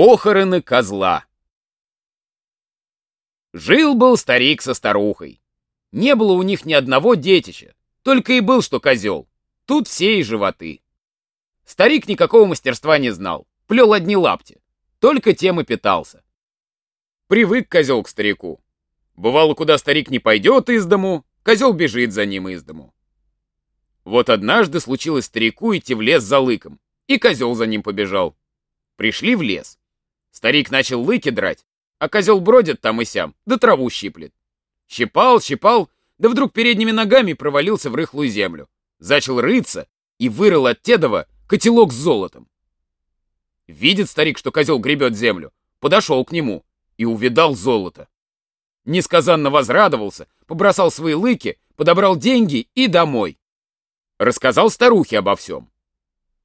Похороны козла. Жил-был старик со старухой. Не было у них ни одного детища, только и был что козел. Тут все и животы. Старик никакого мастерства не знал, плел одни лапти. Только тем и питался. Привык козел к старику. Бывало, куда старик не пойдет из дому, козел бежит за ним из дому. Вот однажды случилось старику идти в лес за лыком, и козел за ним побежал. Пришли в лес. Старик начал лыки драть, а козел бродит там и сям, да траву щиплет. Щипал, щипал, да вдруг передними ногами провалился в рыхлую землю. Зачал рыться и вырыл от Тедова котелок с золотом. Видит старик, что козел гребет землю, подошел к нему и увидал золото. Несказанно возрадовался, побросал свои лыки, подобрал деньги и домой. Рассказал старухе обо всем.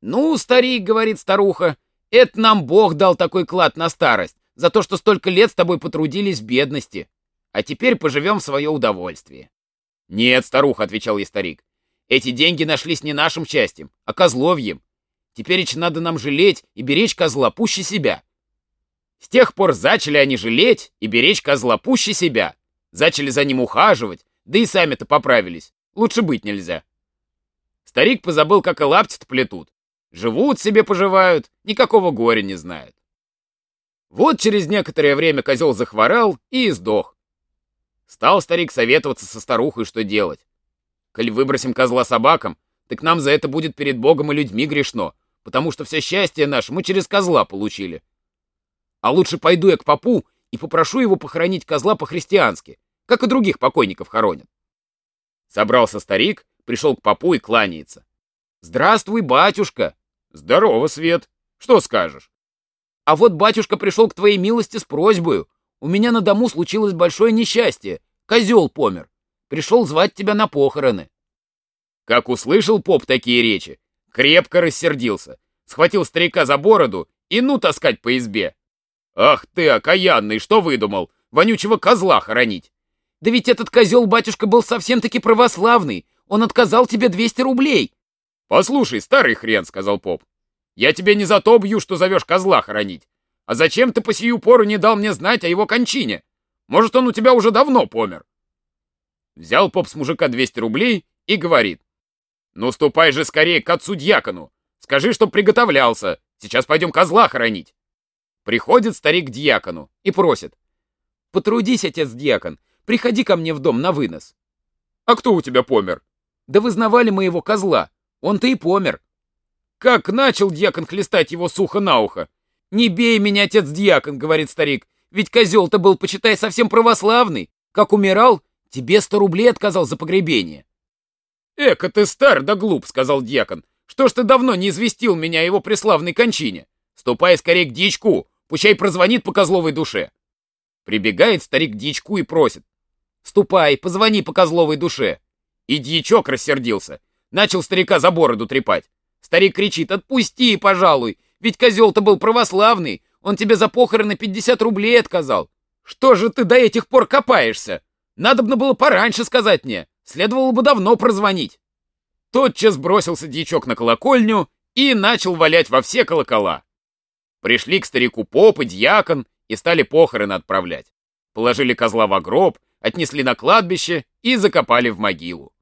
«Ну, старик, — говорит старуха, — это нам Бог дал такой клад на старость, за то, что столько лет с тобой потрудились в бедности. А теперь поживем в свое удовольствие». «Нет, старуха, — отвечал ей старик, — эти деньги нашлись не нашим счастьем, а козловьем. Теперь надо нам жалеть и беречь козла пуще себя. С тех пор зачали они жалеть и беречь козла пуще себя. Зачали за ним ухаживать, да и сами-то поправились. Лучше быть нельзя. Старик позабыл, как и лапти-то плетут. Живут себе, поживают, никакого горя не знают. Вот через некоторое время козел захворал и сдох. Стал старик советоваться со старухой, что делать. Коль выбросим козла собакам, так нам за это будет перед Богом и людьми грешно, потому что все счастье наше мы через козла получили. А лучше пойду я к попу и попрошу его похоронить козла по-христиански, как и других покойников хоронят. Собрался старик, пришел к попу и кланяется. «Здравствуй, батюшка!» «Здорово, Свет! Что скажешь?» «А вот батюшка пришел к твоей милости с просьбой. У меня на дому случилось большое несчастье. Козел помер. Пришел звать тебя на похороны». Как услышал поп такие речи, крепко рассердился, схватил старика за бороду и ну таскать по избе. «Ах ты, окаянный, что выдумал? Вонючего козла хоронить!» «Да ведь этот козел, батюшка, был совсем-таки православный. Он отказал тебе 200 рублей!» «Послушай, старый хрен», — сказал поп, — «я тебе не за то бью, что зовешь козла хоронить. А зачем ты по сию пору не дал мне знать о его кончине? Может, он у тебя уже давно помер?» Взял поп с мужика 200 рублей и говорит, «Ну, ступай же скорее к отцу-дьякону. Скажи, чтоб приготовлялся. Сейчас пойдем козла хоронить». Приходит старик к дьякону и просит, «Потрудись, отец-дьякон, приходи ко мне в дом на вынос». «А кто у тебя помер?» «Да вызнавали мы его козла. Он-то и помер. Как начал дьякон хлестать его сухо на ухо. «Не бей меня, отец-дьякон», — говорит старик, «ведь козел-то был, почитай, совсем православный. Как умирал, тебе сто рублей отказал за погребение». «Эка ты стар да глуп», — сказал дьякон. «Что ж ты давно не известил меня о его преславной кончине? Ступай скорее к дичку, пущай прозвонит по козловой душе». Прибегает старик к дичку и просит. «Ступай, позвони по козловой душе». И дьячок рассердился. Начал старика за бороду трепать. Старик кричит, отпусти, пожалуй, ведь козел-то был православный, он тебе за похороны 50 рублей отказал. Что же ты до этих пор копаешься? Надобно было пораньше сказать мне, следовало бы давно прозвонить. Тотчас бросился дьячок на колокольню и начал валять во все колокола. Пришли к старику поп и дьякон и стали похороны отправлять. Положили козла в гроб, отнесли на кладбище и закопали в могилу.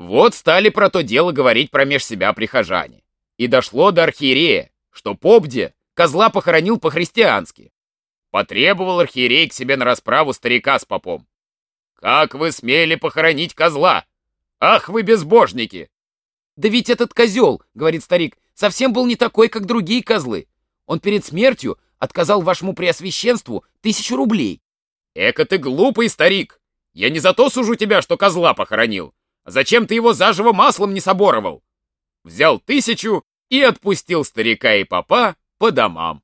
Вот стали про то дело говорить промеж себя прихожане. И дошло до архиерея, что Попде козла похоронил по-христиански. Потребовал архиерей к себе на расправу старика с попом. «Как вы смели похоронить козла? Ах вы безбожники!» «Да ведь этот козел, — говорит старик, — совсем был не такой, как другие козлы. Он перед смертью отказал вашему преосвященству тысячу рублей». «Эка ты глупый старик! Я не за то сужу тебя, что козла похоронил, Зачем ты его заживо маслом не соборовал? Взял тысячу и отпустил старика и папа по домам.